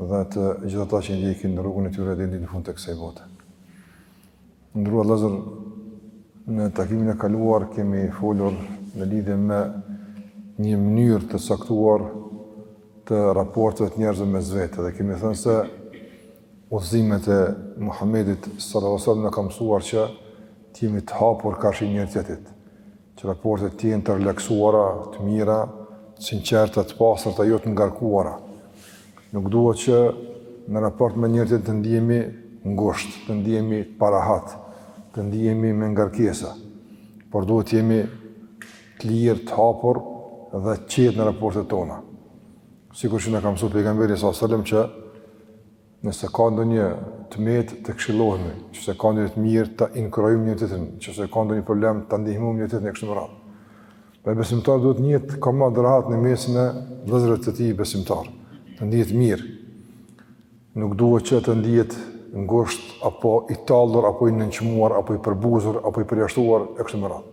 dhe të gjithë ata që ndjekin rrugën e tyre deri në fund të kësaj bote. Nderuar vëllezër në takimin e kaluar kemi folur në lidhje me një mënyrë të caktuar të raporteve të njerëzve mes vete dhe kemi thënë se udhëzimet e Muhamedit sallallahu alajhi wasallam na kanë mësuar që të jemi të hapur karshi njëri tjetrit. Që raportet të jenë të relaksuara, të mira, të sinqerta, të pastra, jo të ngarkuara. Nuk duhet që në raport me njëri-tjetrin të ndihemi ngusht, të ndihemi parahat, të ndihemi me ngarkesa. Por duhet të jemi të lirë, të hapur dhe të qetë në raportet tona. Sikur që na ka mësu pejgamberi s.a.s. që Nëse ka ndonjë të metë të këshillohemi, nëse ka ndonjë të mirë të inkurajojmë njëri-tjetrin, nëse ka ndonjë problem të ndihmojmë njëri-tjetrin e kështu me radhë. Dhe besimtari duhet të jetë domethënë rahat në mesin e vëllezërve të tij besimtar, të ndihet mirë. Nuk duhet që të ndihet ngusht apo i tallur apo i nënçmuar apo i përbuzur apo i përjashtuar e kështu me radhë.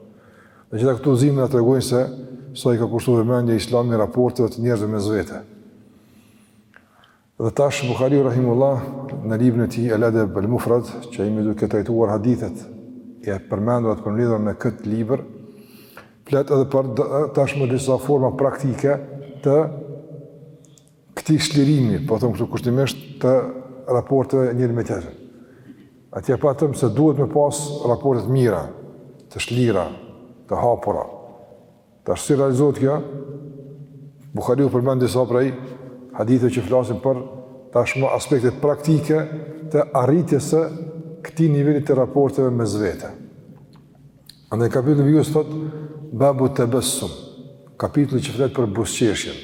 Dhe gjitha këto udhëzime na tregojnë se sa i ka kushtuar vëmendje Islami raporteve të njerëzve mes vete. Dhe tash Buhariu rahimullah në librin e tij Al-Adab al-Mufrad, që jemi duke trajtuar hadithet e përmendura të përmbledhura në këtë libër, flet edhe për tashmë disa forma praktike të këtij çlirimi, po themi këtu kushtimisht të raporteve njëri me tjetrin. Atje patëm se duhet me pas raporte të mira, të shlira, të hapura. Tash si realizohet kjo? Buhariu përmend disa prej haditheve që flasin për tashmë aspektet praktike të arritjes së këtij niveli të raporteve mes vete. Andaj kapitulli vijues thotë babu tabassum, kapitulli që flet për buzëqeshjen.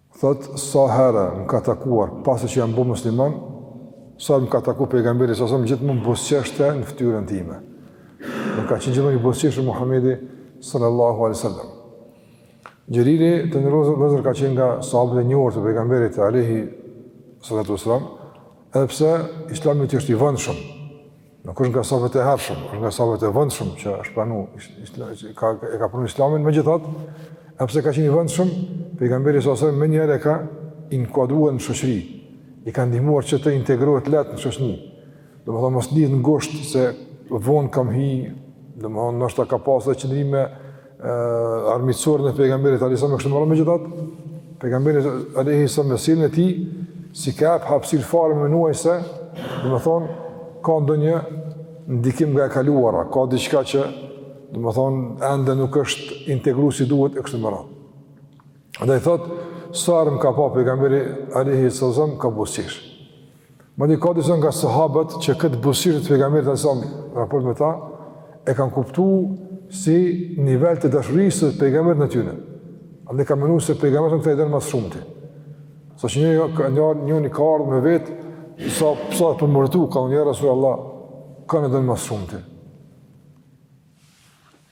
Thotë, Sa herë më ka takuar, pasi që jam bo musliman, sa herë më ka taku pejgamberi s.a.s. gjithmonë buzëqeshte në ftyrën time. Më ka qenë gjithmonë buzëqeshur Muhammedi sallallahu alai sallam. Xheriri të nderuar vëllezër ka qenë nga sahabët e njohur të pejgamberit alehi sallatu sallam, edhe pse islami i tij është i vonshëm. Nuk është nga sahabët e hershëm, është nga sahabët e vonshëm që është pranu, e ka pranu islamin megjithatë, edhe pse ka qenë i vonshëm, pejgamberi s.a.s. menjëherë e ka inkuadruar në shoqëri, i ka ndihmuar që të integrohet lehtë në shoqni. Domethënë, mos ndihet ngusht se vonë kam hi, domethënë, ndoshta ka pasë dhe qëndrime armiqsor ndaj pejgamberit alayhis salam kështu me radhë megjithatë pejgamberi alayhis salam me sjelljen e tij s'i ka jep hapsirë fare me menu se domethënë ka ndonjë ndikim nga e kaluara ka diçka që domethënë ende nuk është integru si duhet e kështu me radhë andaj thotë sa herë m' ka pa pejgamberi alayhis salam ka buzëqesh Madje ka disa nga sahabët që këtë buzëqeshje të pejgamberit alejhi selam, n'raport me ta, e kanë kuptu si nivel të dashurisë të pejgamberit ndaj tyne. Ata kanë menu se pejgamberi këta i don më së shumti. Sa që njoni ka ardhë me vet, sa për me vërtetu, ka thënë ja Resulallah, kënd e don më së shumti.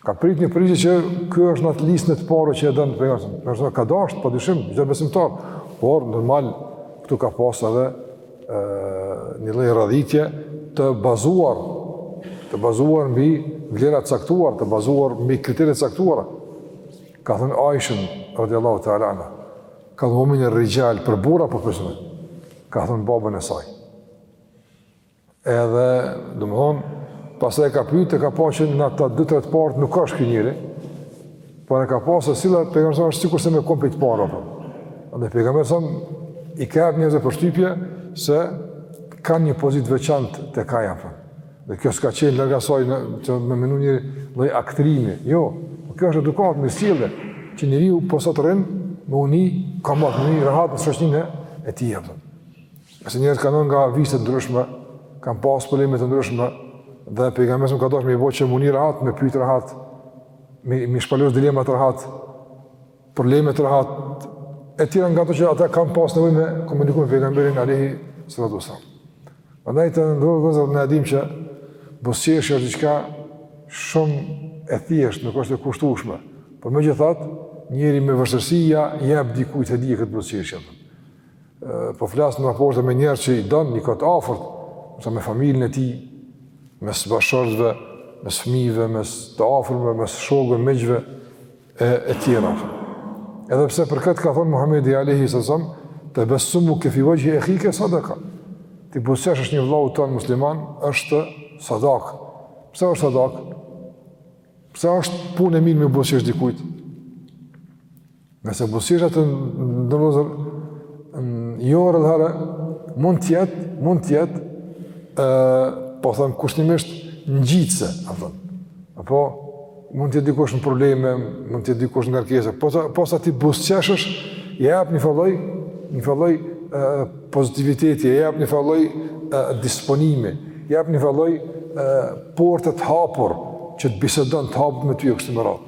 Ka prit një përgjigje që ky është në atë listë më të parë që e don për jashtë. Në është ka dashtë, pa dyshim, çdo besimtar. Por, normal, këtu ka pas edhe e, një lloj radhitje të bazuar, të bazuar mbi vlera t'caktuar, të bazuar mbi kritere t'caktuar. Ka thënë Aishën, radiallahu ta'ala anha, ka thënë e mine rrixhal për burra po pyes. Ka thënë babën e saj. Edhe, domethënë, pastaj e ka pyet, e ka pa që nga ta dy të parët nuk është ky njeri, por e ka pa se sjellja pejgamberit është sikur se me kon i pari, apo. Dhe pejgamberi sa i ka jep njerëzve përshtypje se ka një pozitë t'veçantë tek ai, apo. Dhe kjo s'ka qenë larg asaj, që me menu një lloj aktrimi. Jo, po kjo është edukatë, mirësjellje, që njeriu u posat rëndë, me u ni komod, me u ni rahat në shoqërinë e, e tij, apo. Ngase njerëzit kanë ardhë nga vise të ndryshme, kanë pasë probleme të ndryshme, dhe pejgamberi ka dashur me i bo që me u ni rahat, me pyet rahat, me me shpalos dilemat rahat, problemet rahat, e tjera nga ato që ata kanë pasë nevojë me komunikuar me pejgamberin alayhi salatu wasallam. Prandaj të nderuar vëllezër ne e dimë që buzëqeshja është diçka shumë e thjeshtë, nuk është e kushtueshme. Por megjithatë, njeriu me vështirësi ia jep dikujt edhe këtë buzëqeshje. Po flas në raporte me njerëz që i don që i ka të afërt, ose me familjen e tij, mes bashkëshortëve, mes fëmijëve, mes të afërmve, mes shokëve, miqve e e tjera. Edhe pse për këtë ka thënë Muhamedi alayhi sallam, tebessumuke fi vexhhi ehike sadaka. T'i buzëqeshësh një vëllau ton musliman, është sadaka. Pse është sadaka? Pse është punë e mirë me i buzëqesh dikujt? Ngase buzëqeshja të nderuar vëllezër, jo rrallëherë, mund të jetë, mund të jetë, po them kushtimisht ngjitëse, apo mund të jetë dikush në probleme, mund të jetë dikush në ngarkesë, po, posa t'i buzëqeshësh, i jep një farë lloj, një farë lloj pozitiviteti, jep një farë lloj disponimi, jep një farë lloj porte t' hapur, që të bisedon të hapur me ty e kështu me radhë.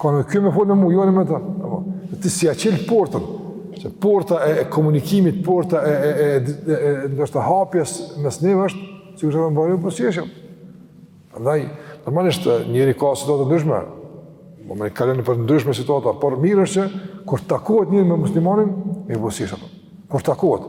Ka mënjanu, kjo me fol me mu, jo me ta. Ti si ja çel portën, që porta e, e komunikimit, porta e, e, e, e, e ndoshta hapjes mes neve është, si kur është me buzëqeshje shumë. Andaj, normalisht, njeri ka situata t'ndryshme, domethanë kalon nëpër ndryshme situata, por mirë është që, kur takohet njeri me muslimonin, me i buzëqesh, kur takohet,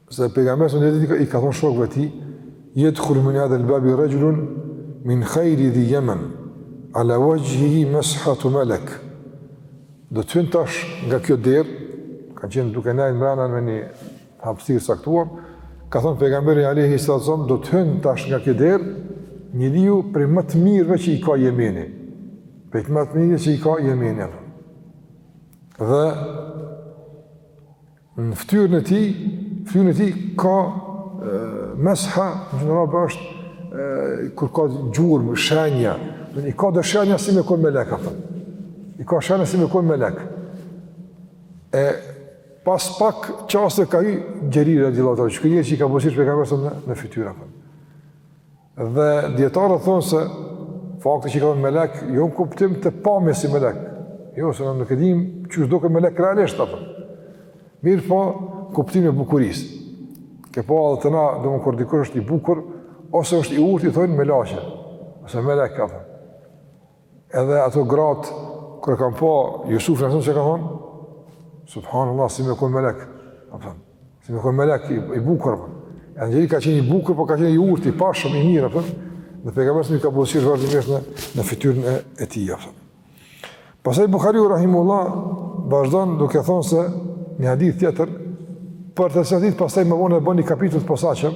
Se pejgamberi a.s. një ditë i ka thonë shokëve tij, jedkhulu min hadhel babi rexhulun min khajri dhi jemen, ala vexhhihi mes'hatu melek. Do të hynë tash nga kjo derë, ka qenë duke nejt mrena me një hapësirë t'caktuar, ka thonë pejgamberi alejhi selam, do të hynë tash nga kjo derë, një njeri prej më të mirëve që i ka Jemeni. Prej më të mirëve që i ka Jemeni. Dhe Në ftyrën e tij, ftyrën e tij ka mes'ha, n'arab është kur ka gjurmë, shenja, dhe i ka do shenja si me kon melek, apo. i ka shenja si me kon melek. E pas pak çaste ka hi Xheriri, dhe që këtë njeri që i ka buzëqesh pejgamberi a.s. në, në fytyrë. Apo. Dhe dijetarët thonë se fakti që i ka thënë melek, jo në kuptim të pamjes si melek, jo, se na nuk e dim qysh duket melek realisht, apo. mirëpo kuptim e bukurisë. E ke pa edhe te na, domethanë kur dikush është i bukur, ose është i urtë i thonë melaqe, ose melek, apo. Edhe ato gratë, kur e kanë pa Jusufin a.s. çka kanë thonë, Subhanallah, si me konë melek, si me konë melek i, i bukur, apo. edhe ka qenë i bukur, po ka qenë i urtë, i pashëm, i mirë, apo. dhe pejgamberi a.s. i ka buzëqesh vazhdimisht në, në fytyrën e, e tij, apo. Pastaj Buhariu Rahimullah, vazhdon duke thonë edhe një hadith tjetër, për të cilin pastaj më vonë e bën një kapitull të posaçëm,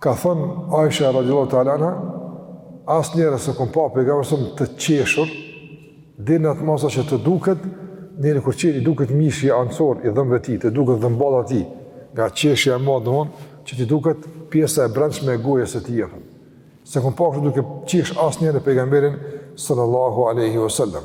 Ka thënë Aisha radiallahu ta'ala anha, asnjëherë s'e kom pa pejgamberin të qeshur, deri në atë masë sa që të duket, njeri kur qesh i duket mishi anësor i dhëmbëve tij, të duket dhëmballa e tij, nga qeshja e madhe që t'i duket pjesa e brendshme e gojës e tij, të themi. S'e kom pa kështu duke qesh asnjëherë pejgamberin sallallahu aleyhi vësallam.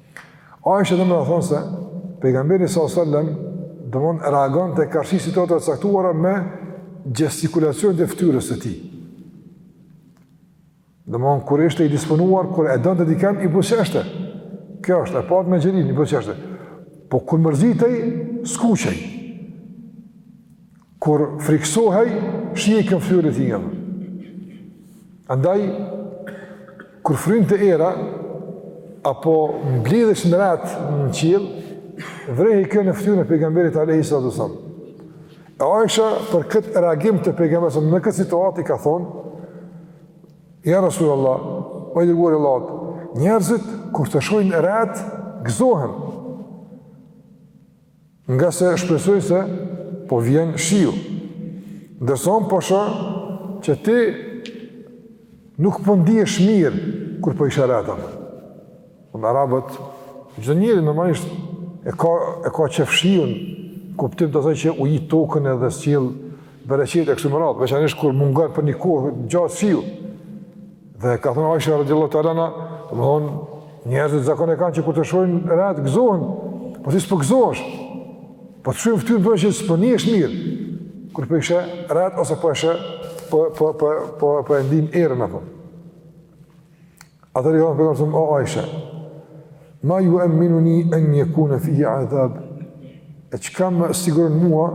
Ajo që do me thonë se pejgamberi sallallahu alajhi wasallam domethonë reagonte karshi situatave të caktuara me gestikulacion të fytyrës së tij. Domethonë kur ishte i disponuar, kur e donte dikën i buzëqeshte. Kjo është e pamë me Xheririn i buzëqeshte. Po kur mërzitej, skuqej. Kur friksohej, shihej kjo në fytyrë të tij. Andaj, kur frynte era, apo mblidheshin retë në qiell, vërehej kjo në fytyrën e pejgamberit alejhi salatu selam. E Aisha, për këtë reagim të pejgamberit, në këtë situatë i ka thonë, Ja Rasul Allah, o i dërguar i Allahut, njerëzit, kur të shojnë retë, gëzohen. Nga se shpresojnë se po vjen shiu. Ndërsa unë po shoh që ti nuk po ndihesh mirë kur po i sheh retë. Unë po arabët, çdo njeri normalisht e ka e ka qejf shiun në kuptim të asaj që ujit tokën edhe sjell bereqet e kështu me radhë, veçanërisht kur mungon për një kohë gjatë shiu. Dhe ka thënë Aisha radiallahu ta'ala anha, domethënë njerëzit zakon e kanë që kur të shohin retë gëzohen, po ti s'po gëzohesh. Po të shoh në fytyrën tënde që s'po nihesh mirë kur po i sheh retë ose po i sheh po po po po po e ndin erën apo. Atëherë i ka thënë o Aisha, ma ju'minuni en jekune fihi adhab, e çka më siguron mua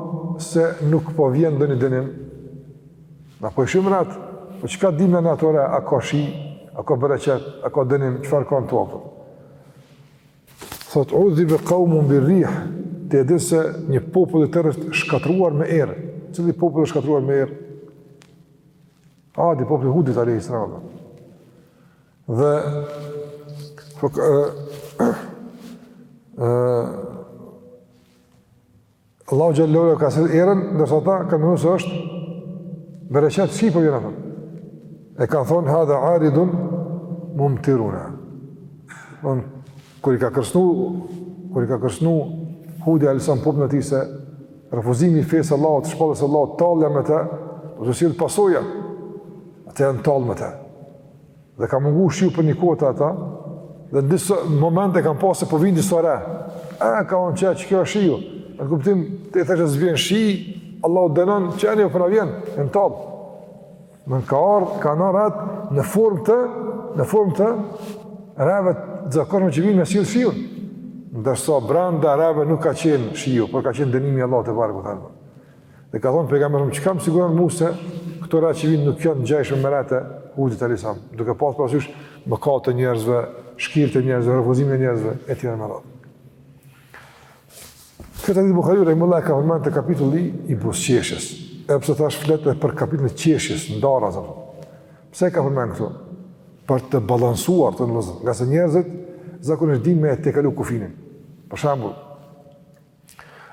se nuk po vjen ndonjë dënim, Na po i shohim retë, po çka dimë në ato re, a ka shi, a ka bereqet, a ka dënim, çfarë ka në to apo? Thot udhibe kaumun bir-rih, ti e di se një popull i tërë është shkatruar me erë. Cili popull është shkatruar me erë? Adi, populli i Hudit alayhis salam. Dhe fok ë ë Allahu xhel-le ue ala ka sjell erën, ndërsa ata kanë menu se është bereqet shi po vjen. E kanë thënë hadha aridun mumtiruna. Kur i ka kërcënu, kur i ka kërcënu Hudi alejhi selam popullin e tij se refuzimi i fesë së Allahut, shpalljes së Allahut, tallja me të, do të sjell pasoja. Ata janë tall me të. Dhe ka mungu shiu për një kohë te ata, dhe në disa momente kanë pa se po vijnë disa re. E, kanë thënë qe qe kjo është shiu. Në atë kuptim, ti thoshe s'vjen shi, Allahu ju dënon, qe po na vjen, janë tall. Në në ka ardhë, ka retë në formë të, në formë të, reve të zakonshme që vijnë me sjell shiun. Ndërsa, branda reve nuk ka qenë shiu, por ka qenë dënimi i Allahut tebareke Dhe ka thonë pejgamberi, "Çka më siguron mua se këto retë që vijnë nuk janë ngjashëm me retë e Hudit alayhis salam?" Duke pas parasysh mëkatet e njerëzve, shirkun e njerëzve, refuzimin e njerëzve etj. me radhë. Këtë hadith Buhariu rahimehullah e ka përmendur te kapitulli i buzëqeshjes. Edhe pse tash flet edhe për kapitullin e qeshjes, ndaras apo. Pse e ka përmendur këtu? Për të balancuar ndoshta, nga se njerëzit zakonisht dinë me tejkalu kufinin. Për shembull,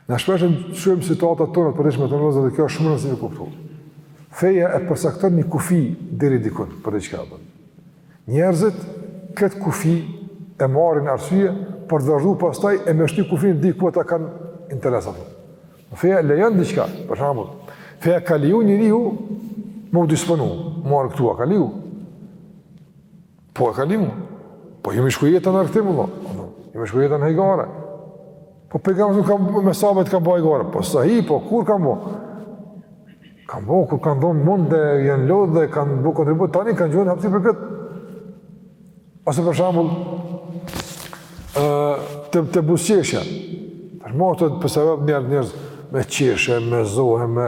Na shpesh shohim situatat tona të përditshme të nderuar vëllezër dhe kjo është shumë rëndësi me kuptu. Feja e përcakton një kufi deri dikun për diçka apo. Njerëzit këtë kufi e marrin arsye për të vazhduar pastaj e me shty kufin deri ku ata kanë interes apo. Feja lejon diçka, për shembull, feja ka leju njeriu me u disponu, me u argëtu, e ka leju. Po e ka leju, po jo me shku jeta në argëtim, po jo me shku jeta në hajgare. Po pejgamberi nuk ka me sahabët ka bo hajgare. Po sahi, po kur ka bo? Ka bo kur kanë dhënë mund dhe janë lodhë dhe kanë bërë kontribut tani kanë kriju hapësirë për këtë. Ose për shembull ë te, te buzëqeshja. Për motët për sa vjen njerëz me qeshë me zo e, me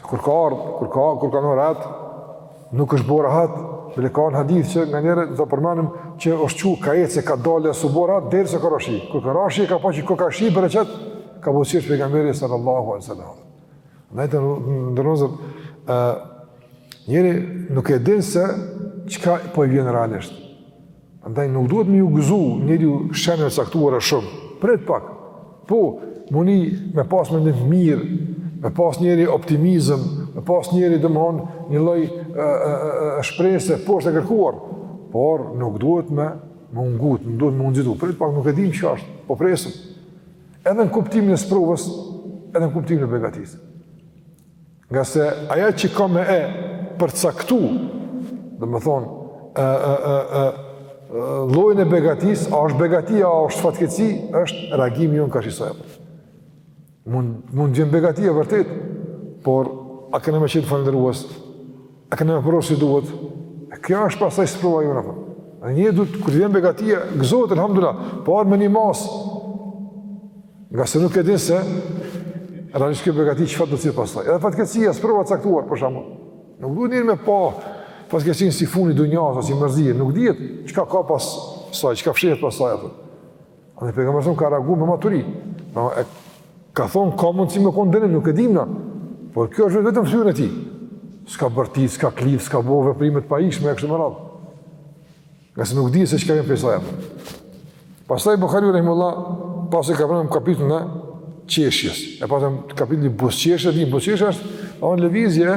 Kur ka ardhë, kur ka ardhë, kur ka në retë, nuk është bo rahat, dhe e ka në hadith që nga njerët dhe përmendëm që është që ka ecë, ka dalë e s'u bo rahat, derisa ka ra shi. Kur ka ra shi, ka pa që ka shi, u bë i qetë, ka buzëqesh pejgamberi sallallahu alejhi ve sel-lem. Ndaj të nderuar vëllezër, njeri nuk e din se çka po i vjen realisht. Andaj nuk duhet me ju gëzu njeriu shenjave t'caktuara shumë. Prit pak. Po, muni me pas mendje t'mirë, me pas njeri optimizëm, me pas njeri domethënë një lloj shprese, po është e kërkuar. Por, nuk duhet me u ngut, nuk duhet me u nxitu. Prit pak, nuk e dim çka është, po presim. Edhe në kuptimin e sprovës, edhe në kuptimin e begatisë. Ngase ajo që ka me e përcaktu, domethonë, e, e, e, e, llojin e begatisë, a është begati, a është fatkeqësi, është reagimi jonë karshi saj, apo. Mund, mund t'jetë begati e vërtetë, por a kena me qenë falënderues, A kemi vepruar si duhet? Kjo është pastaj sprova jonë, apo. Ndaj njeriut kur i vjen begatia, gëzohet, alhamdulillah, por me një masë. Ngase nuk e din se, realisht kjo begati çfarë do të sjellë pas saj. Edhe fatkeqësia, sprova e caktuar, për shembull. Nuk duhet njeri me pa fatkeqësinë si funi i dunjasë, si mërzi, nuk dihet çka ka pas saj, çka fshihet pas saj, apo. Dhe pejgamberi sa ka reaguar me maturi. Pra e ka thon ka mundsi me kon dënim, nuk e dimë na. Por kjo është vetëm në fytyrën e tij. S'ka bërti, s'ka klith, s'ka bo veprime të pahijshme e kështu me radhë. Ngase nuk di se çka vjen prej saj. Pastaj Buhariu rahimullah pasi ka vënë kapitullin e qeshjes. E pason kapitullin e buzëqeshjes, një buzëqeshja është ajo lëvizje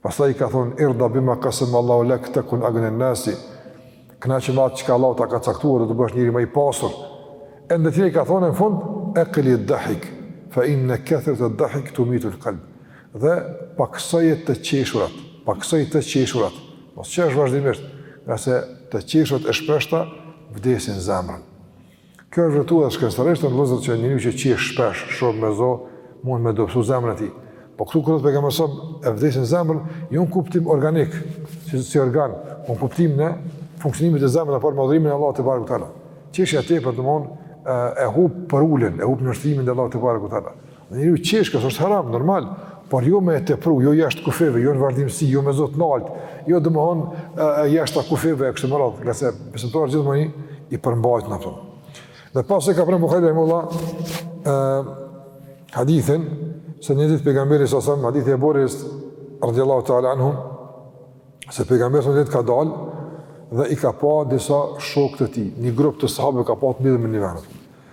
Pastaj i ka thonë, irda bima kasem Allahu lek tekun agnen nasi, kënaqu me atë çka Allahu ta ka caktuar do të bëhesh njeri më i pasur. E ndër tjera i ka thonë, në fund, ekil-li dahik, fe inne kethrete dahik tumitul kalb. Dhe pakësoji të qeshurat, pakësoji të qeshurat, mos qesh vazhdimisht, ngase të qeshurat e shpeshta, vdesin zemrën. Kjo është vërtetu edhe shkencëtarisht, vëllezër që njeriu që qesh shpesh, shumë me zo, mund me dobësu zemrën e tij. Po këtu kur thotë pejgamberi alejhi selam e vdesin zemrën, jo në kuptim organik, si si organ, po në kuptimin e funksionimit të zemrës apo madhrimin e Allahut tebareke ue teala. Qeshja e tepër domthon e hup përuljen, e hup nënshtrimin ndaj Allahut tebareke ue teala. Njeriu qesh, kjo s'është haram, normal, por jo me e tepru, jo jashtë kufijve, jo në vazhdimësi, jo me zo të naltë, jo domethonë jashtë kufijve e kështu me radhë, ngase besimtari gjithmonë i përmbajtun në ato. Dhe pastaj ka pru Bukhari rahimehullah, hadithin, se një ditë pejgamberi alejhi selam, hadithi Ebu Hurejres, radijallahu ta'ala anhu, se pejgamberi alejhi selam një ditë ka dalë, dhe i ka pa disa shokë të tij, një grup të sahabëve ka pa të mledhë me një vend.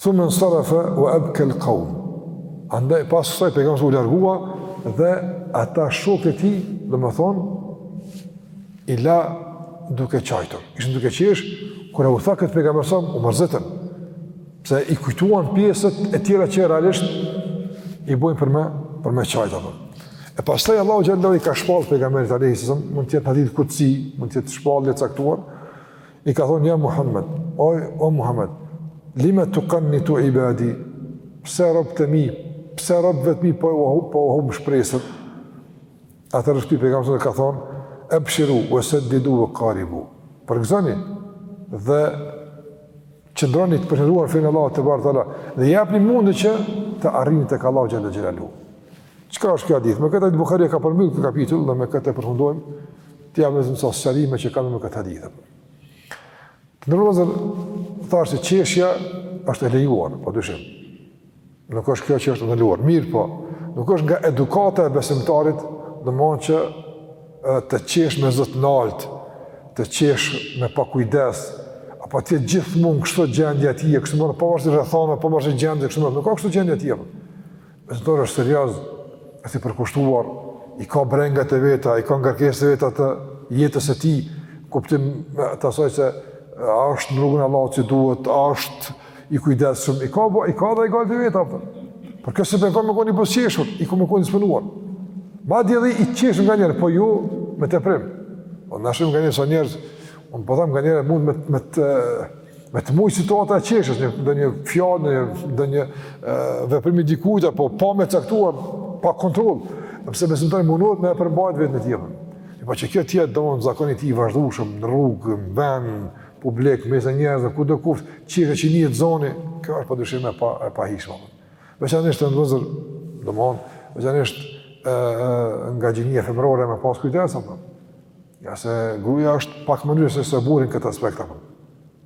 Thumme nsarefe ue ebkel kaum. Andaj pas kësaj pejgamberi u largua dhe ata shokët e tij, domethënë i la duke qajtur. Ishin duke qesh kur u tha kët pejgamberi alejhi selam u mërzitën. Pse i kujtuan pjesët e tjera që realisht i bojnë për me për me qajt apo. E pastaj Allahu xhallahu i ka shpall pejgamberit alayhis salam, mund të jetë hadith kudsi, mund të jetë shpallje e caktuar. I ka thonë, ja Muhammed, oj, o Muhammed, lime tukannitu ibadi, pse robtë e mi, pse robëve të mi, po ua hum shpresën. Atëherë është kthy pejgamberi alejhi selam, ka thonë, ebshiru, ue seddidu, ue karibu. Përgëzoni, dhe qëndroni të përqendruar në fenë e Allahut tebareke ue teala, dhe jepni mund që të arrini tek Allahu xhel-le xhelaluhu Çka është ky hadith? Me këtë hadith Bukhari ka përmbyllë këtë kapitull dhe me këtë e përfundojmë t'i japim vetëm disa sqarime që kanë me këtë hadith. Të nderuar vëllezër thashë se qeshja është e lejuar, pa dyshim. Nuk është kjo që është ndaluar, mirëpo. Nuk është nga edukata e besimtarit, domethonë që të qesh me zo të nalt, të qesh me pakujdesi, apo të jetë gjithmonë kështu gjendja e tij, kështu më pavarësisht rrethana, pavarësisht gjendja kështu më, nuk është kështu gjendja e tij. Besimtari është serioz, është i përkushtuar, i ka brengat e veta, i ka ngarkesat e veta të jetës së tij, kuptim të asaj se a është në rrugën e Allahut si duhet, a është i kujdesshëm, i ka i ka dhe gajlet e veta apo. Por kjo s'e pengon me kon i buzëqeshur, i ku me kon i disponuar. Madje edhe i qeshur nganjëherë, po jo me teprim. Po na shohim nganjëherë disa njerëz, un po them nganjëherë mund me me të Me të mujt situata e qeshjes, një, ndonjë fjalë, ndonjë veprim i dikujt, apo pamje e caktuar, pa kontroll, edhe pse besimtari mundohet me e përmbajt veten e tij. E po që kjo të jetë, domethonë zakon i tij i vazhdueshëm, në rrugë, në vend publik, mes njerëzve, kudo qoftë, qesh e ngrit zonin, kjo është pa dyshim e pa, e pahijshme. Veçanisht të nderuar vëllezër, domethonë, veçanisht e, e, nga gjinia femërore me pas kujdes, apo. Ja se gruja është pak më ndryshe se burri në këtë aspekt apo.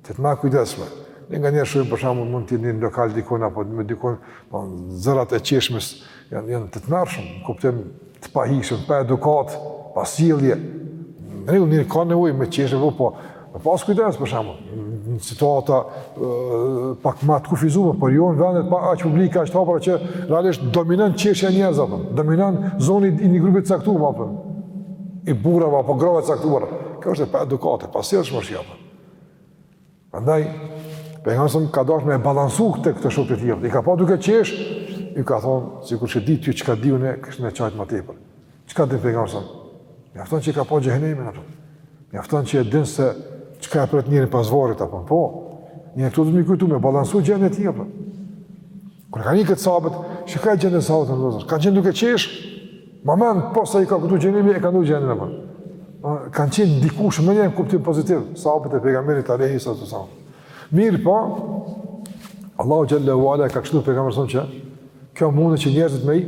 Të jetë ma e kujdesshme. Ne nganjëherë shohim për shembull mund të jemi në lokal dikun apo me dikon, po zërat e qeshmes janë, janë të tmerrshëm, në kuptim të pahijshëm, pa edukatë, pa sjellje. Njeri ka nevojë me qesh, apo, po Me pas kujdes, për shembull, në situata pak më të kufizuara, por jo në vendet aq publike aq të hapura që realisht dominon qeshja e njerëzve apo dominon zoni i një grupi të caktuar apo i burrave apo grave të caktuara. Kjo është e paedukatë, pasjellshme apo. Prandaj pejgamberi ka dashur me balancu këta këta shokë të tij. I ka pa duke qesh, i ka thonë, sikur ta dinit çka di unë, kishit me qajt më tepër. Çka din pejgamberi sa? Mjafton që ka pa xhehenemin apo. Mjafton që e din se çka e pret njerin pas varrit apo. Po. Njeri këtu do me kujtu me balancu gjendjen e tij apo. Kur ka një këta sahabët, që ka gjet sahabët në lozër? Ka gjet duke qesh, moment, po sa i ka kujtu xhehenemin, e ka ndërru gjendjen apo. Kanë qenë dikush më një në kuptim pozitiv, sahabët e pejgamberit alejhi salatu ve selam. Mirëpo, Allahu Xhel-le ue Ala e ka këshillu pejgamberin tonë që kjo mundet që njerëzit me i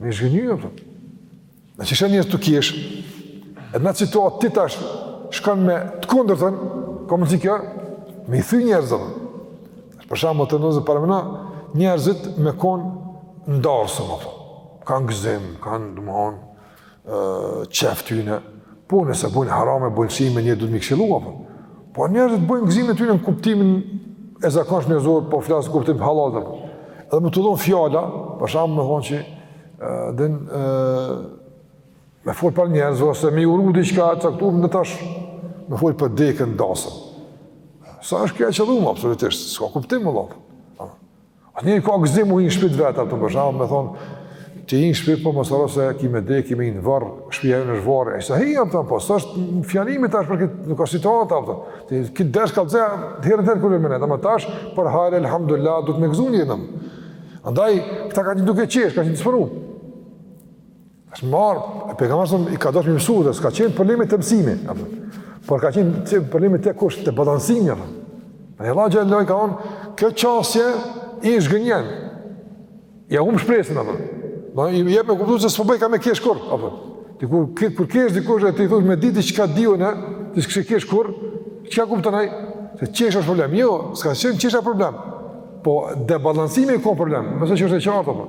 me i zhgënjy, apo. Nëse i sheh njerëzit tu qesh, edhe në situatë ti tash shkon me të kundërtën, ka mundësi kjo, me i thy njerëzit, apo. Për shembull të nëzë paramendo, njerëzit me konë në darsëm apo, kanë gëzim, kanë domethonë, qejf tyne, po nëse bojnë harame, bojnë si me, njeri duhet me i këshillu, apo. Po njerëzit bojnë gëzimet e tyne në kuptimin e zakonshëm njerëzor, po flas në kuptim hallall, dhe, dhe me t'u dhonë fjala, për shembull me thonë që, dhe në, me folë për njerëz, ose me uru diçka të caktuar, ne tash, me folë për dekën në dasëm. Sa është kjo e qëllume, absolutisht, s'ka kuptim më, apo. A njeri ka gëzim u hi n'shpi të vet, a kupton, për shembull, me thonë, ti hine n'shpi, po mos harro se ki me dekë, ki me hi n'varr, shpia jonë është varri, e sa hini, a kupton, po, sa është fjalimi tash për këtë, nuk ka situatë, a kupton, të këtë desh kallëzo herën tjetër kur e menet, ama tash, për hajr, alhamdulillah, duhet me u gëzu njeri, nëmë. Andaj, këta kanë qenë duke qesh, ka një të sëpëru. Është marr, pejgamberi sa i ka dashur mësu dhe s'ka qenë problemi te mësimi, apo. Por ka qenë problemi te kush te balancimi, apo. Dhe Allahu xhel-le i ka thonë, kjo çështje i zhgënjen. Ia humb shpresën apo. Do i jep me kuptu se s'po bojka me qesh kurrë, apo. Ti kur kur qesh dikush e ti thosh me ditë çka di unë, ti s'ke qesh kurrë, çka kupton ai? Se qeshja është problem. Jo, s'ka qenë qeshja problem. Po debalancimi ka problem, besoj që është e qartë apo.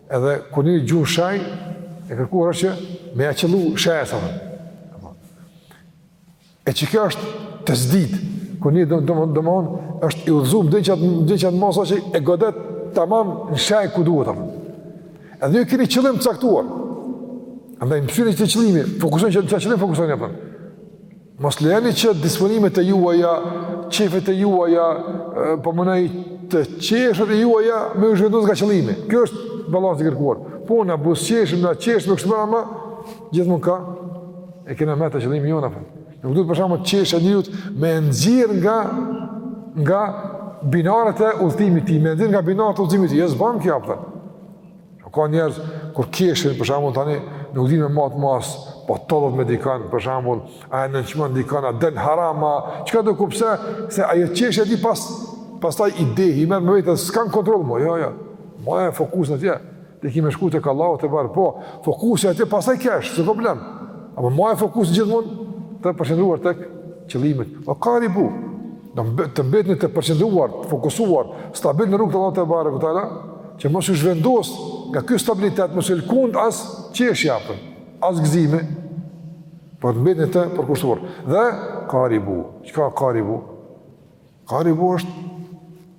Edhe kur njëni gjun shaj, e kërkuar është që me ja qëllu shajës. E që kjo është tesdid, kur një domethënë, është i udhëzum, dhe në qatë masa që e godet tamam në shaj ku duhet. Amë. Edhe ju keni qëllim të caktuar. Andaj, mësyne qat qëllim, fokusone qat qëllim, fokuson një përë. Mos lejoni që disponimet e juaja, qejfet e juaja, domethënë të qeshët e juaja me u zhvendos nga qëllimi. Kjo është balansi i kërkuar. Po na buzëqeshim, na qeshim, na kështu mirë ama, gjithmonë ka, e kena me të qëllimi jona. Apo. Nuk duhet për shembull të qeshja njeriut me nxjerrë nga, nga binarët e udhëtimit tij, me nxjerrë nga binarët e udhëtimit tij. Jo s'ban kjo, apo. Nuk ka njerëz kur qeshin për shembull tani nuk dinë me majt masë, po tallet me dikan për shembull, a e nënçmon dikan a del harama, çka do ku pse se ajo qeshja tij pas pastaj i deh, i merr me vete s'kan kontroll më, jo jo. Maje fokusin atje. Ti ki me shku tek Allahu tebarek, po fokusi atje pastaj qesh, s'ka problem. Ama maje fokusin gjithmonë të përqendruar tek qëllimi. Ue karibu, Do të mbetni të përqendruar, të fokusuar, stabil në rrugë të Allahut tebareke ue teala, që mos ju zhvendos nga ky stabilitet, mos ju lkund as qeshja apo as gëzimi. Po të mbetni të përkushtuar. Dhe karibu, çka karibu? Karibu është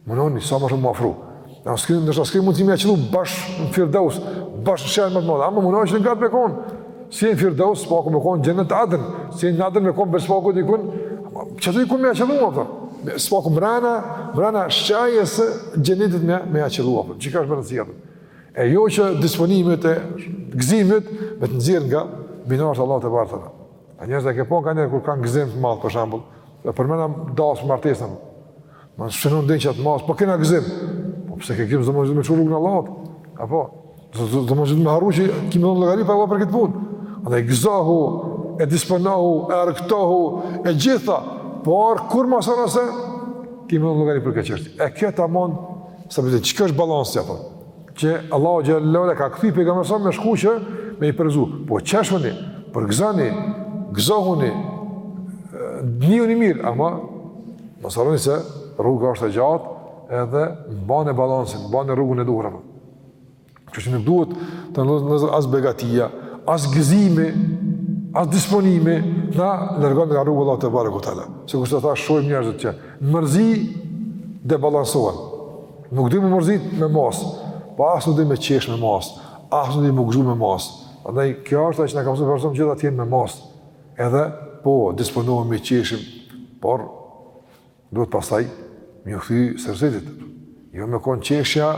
Munonu, sa më shumë m'u afru. Nëse s'kini, nëse s'kini mundësi me ia qëllu bash në firdaus, bash në shenjë më të madhe. Ama munonu që ngat me konë. S'je në firdaus, së paku me konë xhenetu adn. S'je në adn me konë bare së paku të ikun. Që të ikun me ia qëllu, apo. Së paku mrena, mrena shajës së xhenetit me, me ia qëllu, apo. Qikjo është me rëndësi. E jo që disponimet e gzimet me të nxjerrë nga binarët e Allahut tebareke teala. A njerëz e ke po ka njerëz kur kanë gzim të madh, për shembull. Dhe përmena dasmën martesën. Ma së shënon dhe në qatë masë, po kena gëzim. Po pse ke gëzim, s'domethënë me lshu rrugën e Allahut. Apo, s'domethënë me harru që ki me dhënë llogari para Allahut për këtë punë. Andaj gëzohu, e disponohu, e argëtohu, e gjitha. Por, kurrë mos harro se ki me dhënë llogari për këtë çështje. E kjo tamon, së më gjithë, qikjo është balans, apo? Që Allahu xhelle ue ala ka kthy pejgamberin sa me shku që me i përgëzu. Po qeshuni, përgëzoni, gëzohuni. Ndiuni mirë, ama mos harroni se rruga është e gjatë edhe mbane balansin, mbane rrugën e duhur apo. Qikjo nuk duhet të na nxjerrë as begatia, as gëzimi, as disponimi, na largon nga rruga e Allahut tebareke teala. Se kështu të thash, shojmë njerëzit që Mërzi debalansohen. Nuk dinë m'u mërzit me masë, pa po as nuk dinë me qesh me masë, as nuk dinë m'u gëzu me masë. Andaj, kjo është ajo që na ka mësu përësëm gjitha t'jenë me masë. Edhe, po, disponohemi e qeshim, por, duhet pastaj m'iu kthy seriozitetit. Jo me kon qeshja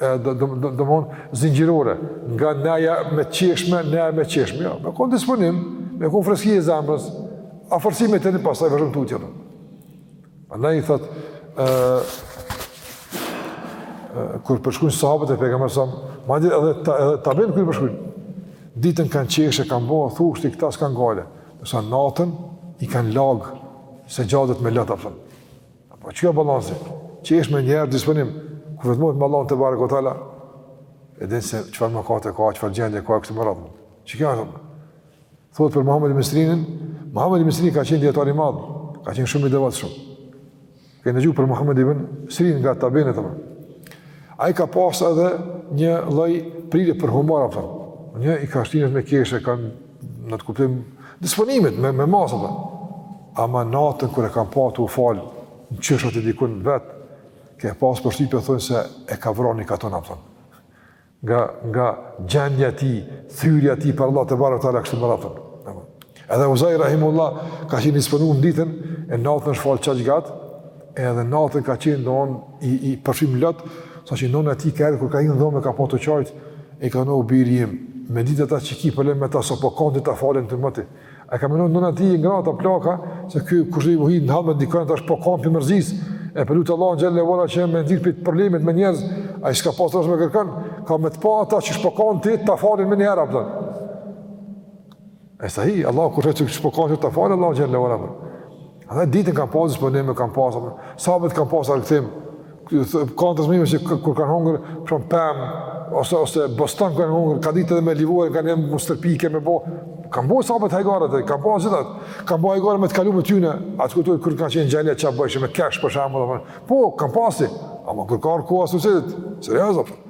domethënë zinxhirore, nga neja me qeshme, neja me qeshme, jo, me kon disponim, me kon freski e zemrës, afërsi me të pastaj vazhdon tutje. Andaj i thotë kur përshkruajnë sahabët e pejgamberit sa, madje edhe ta, edhe tabiinët kur përshkruajnë. Ditën kanë qeshë, kanë bo, thush ti këta s'kanë gajle. Ndërsa natën i kanë lag sexhadet me lot, a kupton. Apo që ka balansi, qysh me njerëz disponim, kur vetmohet me Allahun tebareke teala, e din se çfarë mëkate ka, çfarë gjendje ka, kështu me radhë. Qe kjo është, thotë për Muhammed ibn Sirinin, Muhammed ibn Sirini ka qenë dijetar i madh, ka qenë shumë i devotshëm. Keni ndëgju për Muhammed ibn Sirinin nga tabiinët e mëdhenj. Ai ka pasë edhe një lloj prirje për humor, i ka shti njerëz me qeshë, kanë në atë kuptim disponimit me me masë apo. Ama natën kur e kanë pa tu u fal, në qoshe aty dikun vet, ke pas përshtypje, thonë, se e ka vra një katun apo. Nga nga gjendja e tij, thyrja e tij para Allahut tebareke teala kështu me radhë. Edhe Euzai rahimullah ka qenë i disponuar ditën e natën është fal qaq gat. Edhe natën ka qenë domethënë i i përshirë në lot, saqë nëna e tij ka erdhur kur ka hi në dhomë e ka pa tu qajt, i ka thonë o biri im. Me ditë ata që ki problem me ta sa po kanë ta falen të mëti. Ajo ka menuar nëna e tij e ngrata plakë se ky kushedi ka hi n'hall me dikon tash po kan, po mërzitet. E po e lut Allahun xhele ve ala që me ia zgjidh problemet me njerëz, ai s'ka pas rreth me kërkon, ka me të pa ata që po kanë ti ta falin më një herë apo. E sa hi, Allah kur që që po ka që të falë, Allah xhele ve ala për. Edhe ditën kanë pasë, për ne me kam pasë, sahabët kanë pasë argëtim, ka transmetime që kur kanë hongër, për shembull pemë, ose, ose bostan kanë hongër, ka ditë edhe me lëvore, kanë jemë me u stërpikë, me bo, kanë bo sahabët hajgare, kanë pasë gjithashtu, kanë bo hajgare me të kalumen e tyne, e kanë kujtu kur kanë qenë gjallja çka bojshin, me qesh për shembull, po, kanë pasë, ama kur ka ardhë koha e seriozitetit, seriozë, apo.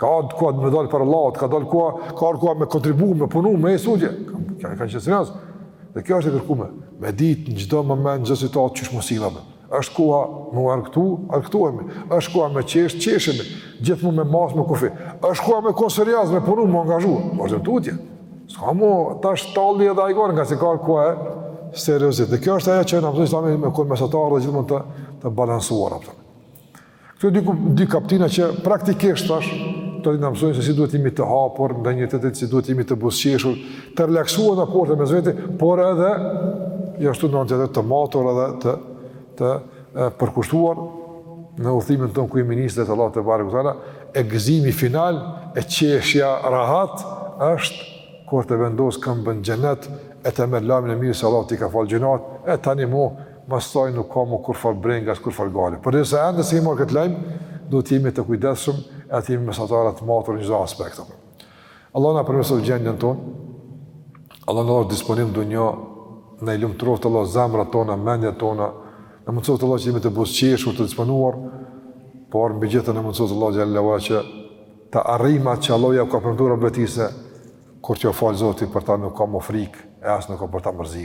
Ka ardhë koha me dalë për Allah, ka dalë koha, ka ardhë koha me kontribu, me punu, me e sudje. Kanë, kanë qenë seriozë. Dhe kjo është e kërkume. Me ditë në çdo moment, çdo situatë qysh me u sjellë. është koha me u argëtu, argëtohemi. është koha me qeshë, qeshemi. Gjithmonë me masë, me kufi. është koha me konë seriozë, me punu, me u angazhu. Po ashtu edhe tutje. S'ka mo tash tallje edhe hajgare, ngase ka ardhë koha e seriozitetit. Dhe kjo është ajo që na mëson islami me konë mesatarë dhe gjithmonë të, të balansuar. A kupton. Këto dy, dy kaptina që praktikisht tash do të na mësojnë se si duhet të jemi të hapur ndaj njëri-tjetrit, si duhet të jemi të buzëqeshur, të relaksuar në raporte mes vete, por edhe ashtu në anën tjetër të matur edhe të të e, përkushtuar në udhëtimin tonë ku jemi nisur te Allahu te bareku teala, e gëzimi final e qeshja rahat është kur të vendos këmbën në xhenet e të merr lajmin e mirë se Allahu t'i ka fal gjynahet e tani mo Pastaj nuk ka më kurfar brenga as kurfar gajle. Por nëse ende s'e ke marr këtë lajm, duhet të jemi të kujdesshëm e të jemi mesatarë të matur në çdo aspekt. Allah na përmirësoftë gjendjen tonë. Allah na dhashtë disponim dunja na i lumturoftë Allah zemrat tona, mendjet tona. Na mundësoftë Allah që t'jemi të buzëqeshur, të disponuar, por mbi të gjitha na mundësoftë Allah xhele që ta arrijmë atë që Allah ja ka premtuar e bëri, sikur që ka thënë Zoti për ta nuk ka më frikë e as nuk ka për ta mërzi.